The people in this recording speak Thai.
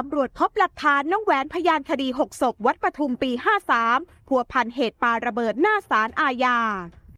ตำรวจพบหลักฐานน้องแหวนพยานคดี 6 ศพวัดปทุมปี 53 พัวพันเหตุปาระเบิดหน้าศาลอาญา